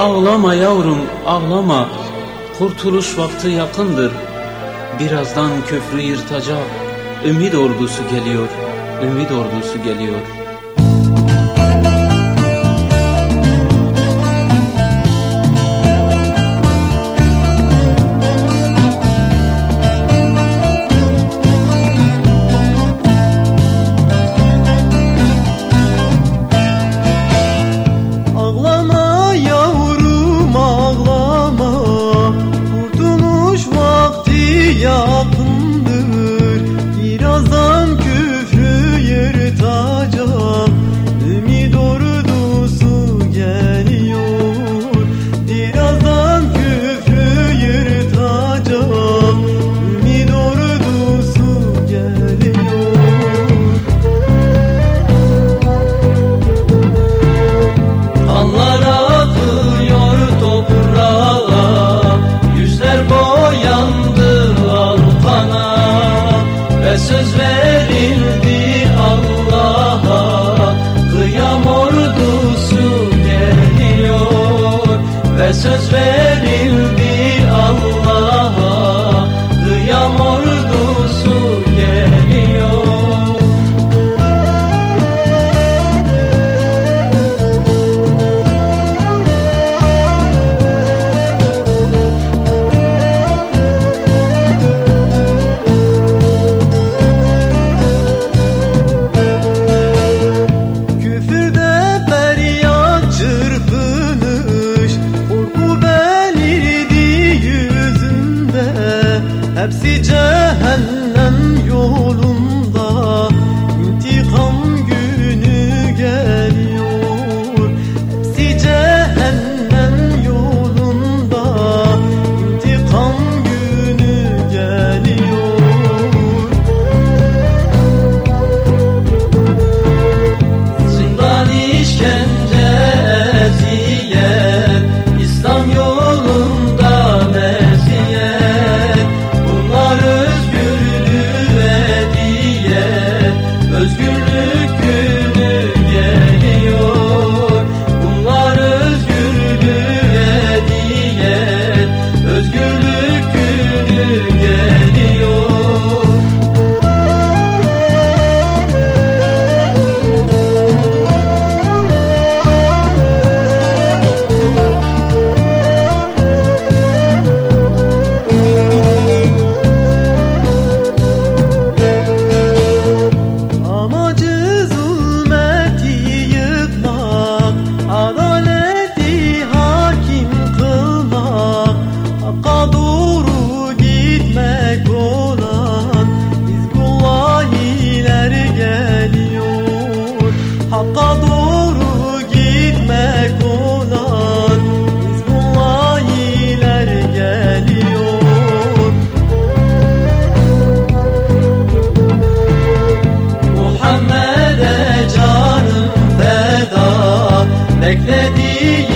Ağlama yavrum ağlama. Kurtuluş vakti yakındır. Birazdan köprü yırtacak. Ümit ordusu geliyor Ümit ordusu geliyor sözler Hepsi cehennem beklediği